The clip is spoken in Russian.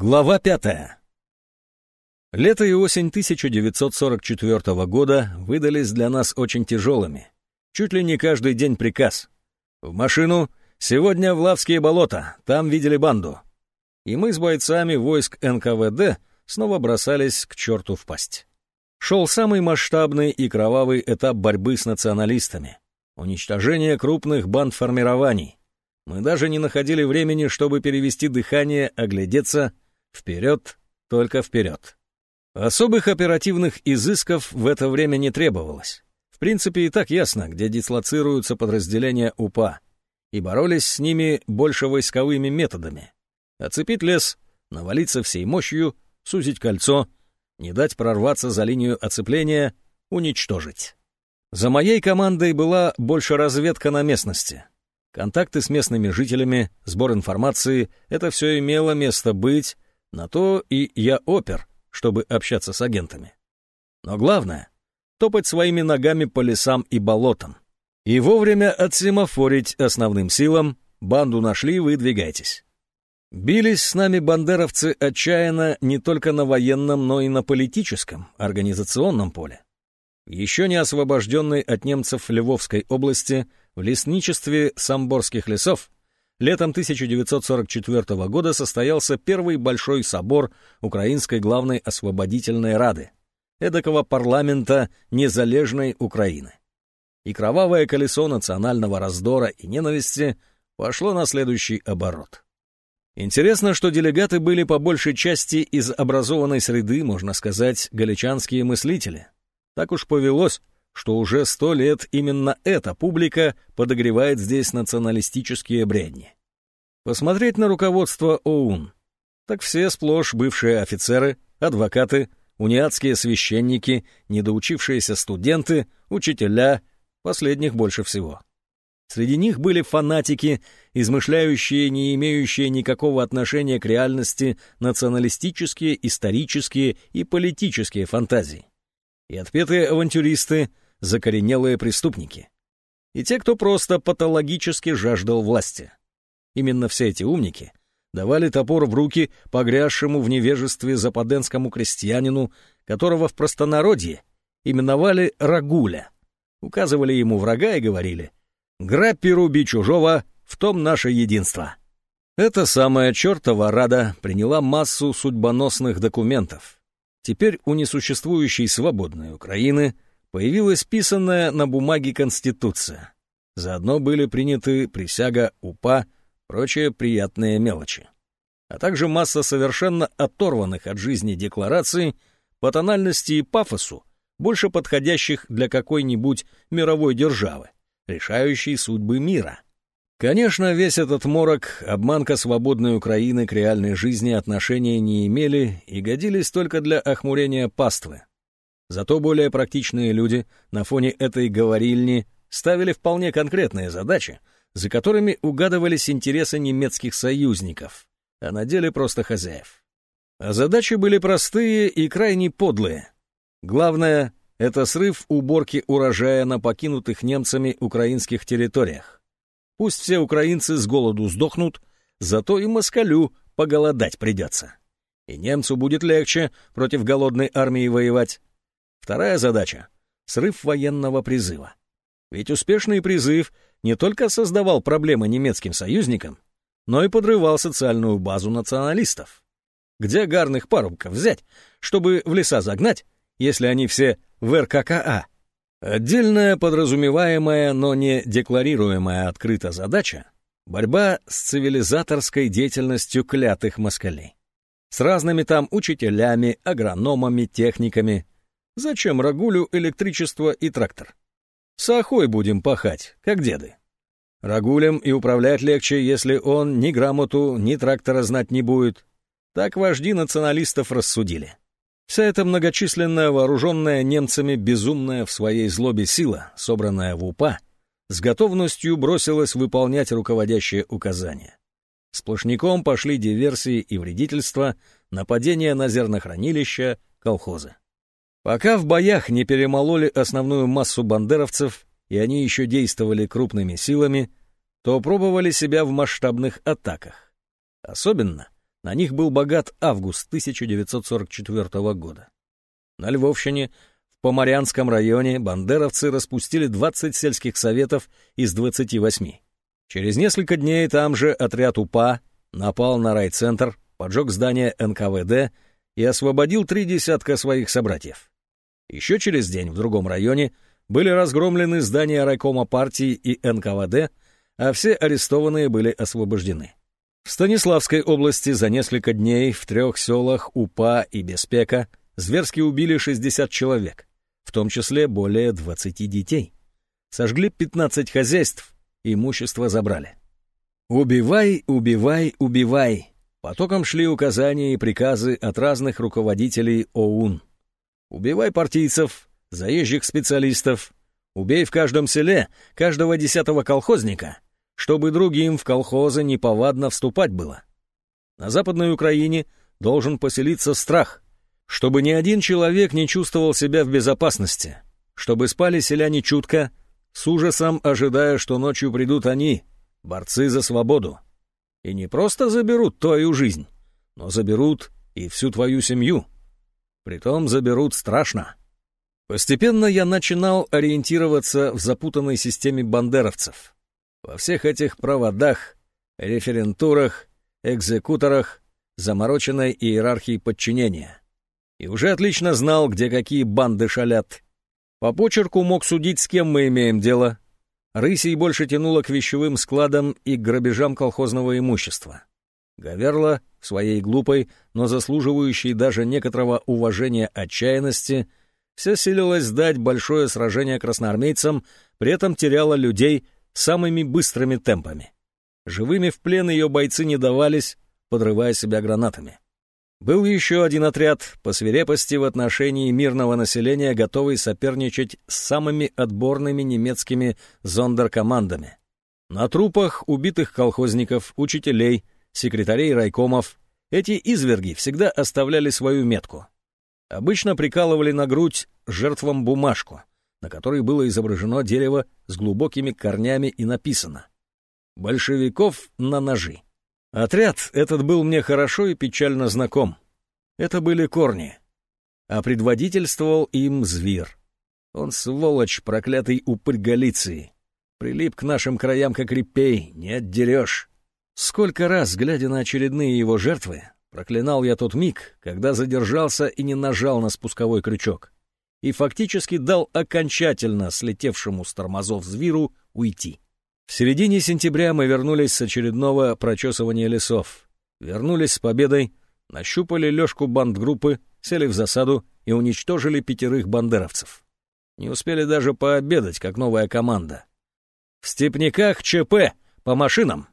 Глава пятая. Лето и осень 1944 года выдались для нас очень тяжелыми. Чуть ли не каждый день приказ. В машину, сегодня в Лавские болота, там видели банду. И мы с бойцами войск НКВД снова бросались к черту в пасть. Шел самый масштабный и кровавый этап борьбы с националистами. Уничтожение крупных бандформирований, мы даже не находили времени, чтобы перевести дыхание, оглядеться. Вперед, только вперед. Особых оперативных изысков в это время не требовалось. В принципе, и так ясно, где дислоцируются подразделения УПА. И боролись с ними больше войсковыми методами. Оцепить лес, навалиться всей мощью, сузить кольцо, не дать прорваться за линию оцепления, уничтожить. За моей командой была больше разведка на местности. Контакты с местными жителями, сбор информации — это все имело место быть, на то и я опер, чтобы общаться с агентами. Но главное — топать своими ногами по лесам и болотам. И вовремя отсемафорить основным силам, банду нашли, выдвигайтесь. Бились с нами бандеровцы отчаянно не только на военном, но и на политическом, организационном поле. Еще не освобожденной от немцев Львовской области в лесничестве Самборских лесов летом 1944 года состоялся первый большой собор Украинской главной освободительной рады, эдакого парламента незалежной Украины. И кровавое колесо национального раздора и ненависти пошло на следующий оборот. Интересно, что делегаты были по большей части из образованной среды, можно сказать, галичанские мыслители. Так уж повелось, что уже сто лет именно эта публика подогревает здесь националистические бредни. Посмотреть на руководство ОУН. Так все сплошь бывшие офицеры, адвокаты, униатские священники, недоучившиеся студенты, учителя, последних больше всего. Среди них были фанатики, измышляющие, не имеющие никакого отношения к реальности, националистические, исторические и политические фантазии. И отпетые авантюристы, закоренелые преступники. И те, кто просто патологически жаждал власти. Именно все эти умники давали топор в руки погрязшему в невежестве западенскому крестьянину, которого в простонародье именовали Рагуля, указывали ему врага и говорили «Грабь и руби чужого, в том наше единство». Эта самая чертова рада приняла массу судьбоносных документов. Теперь у несуществующей свободной Украины – появилась писанная на бумаге Конституция. Заодно были приняты присяга УПА, прочие приятные мелочи. А также масса совершенно оторванных от жизни деклараций по тональности и пафосу, больше подходящих для какой-нибудь мировой державы, решающей судьбы мира. Конечно, весь этот морок, обманка свободной Украины к реальной жизни отношения не имели и годились только для охмурения паствы, Зато более практичные люди на фоне этой говорильни ставили вполне конкретные задачи, за которыми угадывались интересы немецких союзников, а на деле просто хозяев. А задачи были простые и крайне подлые. Главное — это срыв уборки урожая на покинутых немцами украинских территориях. Пусть все украинцы с голоду сдохнут, зато и москалю поголодать придется. И немцу будет легче против голодной армии воевать, Вторая задача — срыв военного призыва. Ведь успешный призыв не только создавал проблемы немецким союзникам, но и подрывал социальную базу националистов. Где гарных парубков взять, чтобы в леса загнать, если они все в РККА? Отдельная подразумеваемая, но не декларируемая открыто задача — борьба с цивилизаторской деятельностью клятых москалей. С разными там учителями, агрономами, техниками, Зачем Рагулю электричество и трактор? С охой будем пахать, как деды. Рагулем и управлять легче, если он ни грамоту, ни трактора знать не будет. Так вожди националистов рассудили. Вся эта многочисленная, вооруженная немцами безумная в своей злобе сила, собранная в УПА, с готовностью бросилась выполнять руководящие указания. Сплошняком пошли диверсии и вредительства, нападения на зернохранилища, колхозы. Пока в боях не перемололи основную массу бандеровцев, и они еще действовали крупными силами, то пробовали себя в масштабных атаках. Особенно На них был богат август 1944 года. На Львовщине, в Поморянском районе, бандеровцы распустили 20 сельских советов из 28. Через несколько дней там же отряд УПА напал на райцентр, поджег здание НКВД и освободил три десятка своих собратьев. Еще через день в другом районе были разгромлены здания райкома партии и НКВД, а все арестованные были освобождены. В Станиславской области за несколько дней в трех селах Упа и Беспека зверски убили 60 человек, в том числе более 20 детей. Сожгли 15 хозяйств, имущество забрали. «Убивай, убивай, убивай!» Потоком шли указания и приказы от разных руководителей ОУН. «Убивай партийцев, заезжих специалистов, убей в каждом селе каждого десятого колхозника, чтобы другим в колхозы неповадно вступать было. На Западной Украине должен поселиться страх, чтобы ни один человек не чувствовал себя в безопасности, чтобы спали селяне чутко, с ужасом ожидая, что ночью придут они, борцы за свободу. И не просто заберут твою жизнь, но заберут и всю твою семью. Притом заберут страшно. Постепенно я начинал ориентироваться в запутанной системе бандеровцев. Во всех этих проводах, референтурах, экзекуторах, замороченной иерархии подчинения. И уже отлично знал, где какие банды шалят. По почерку мог судить, с кем мы имеем дело, Рысей больше тянуло к вещевым складам и к грабежам колхозного имущества. Гаверла, в своей глупой, но заслуживающей даже некоторого уважения отчаянности, все силилась сдать большое сражение красноармейцам, при этом теряла людей самыми быстрыми темпами. Живыми в плен ее бойцы не давались, подрывая себя гранатами. Был еще один отряд по свирепости в отношении мирного населения, готовый соперничать с самыми отборными немецкими зондеркомандами. На трупах убитых колхозников, учителей, секретарей райкомов эти изверги всегда оставляли свою метку. Обычно прикалывали на грудь жертвам бумажку, на которой было изображено дерево с глубокими корнями и написано «Большевиков на ножи». Отряд этот был мне хорошо и печально знаком. Это были корни. А предводительствовал им зверь. Он сволочь, проклятый упырь Галиции. Прилип к нашим краям, как репей, не отдерешь. Сколько раз, глядя на очередные его жертвы, проклинал я тот миг, когда задержался и не нажал на спусковой крючок. И фактически дал окончательно слетевшему с тормозов зверу уйти. В середине сентября мы вернулись с очередного прочесывания лесов. Вернулись с победой, нащупали лёжку бандгруппы, сели в засаду и уничтожили пятерых бандеровцев. Не успели даже пообедать, как новая команда. «В степняках ЧП! По машинам!»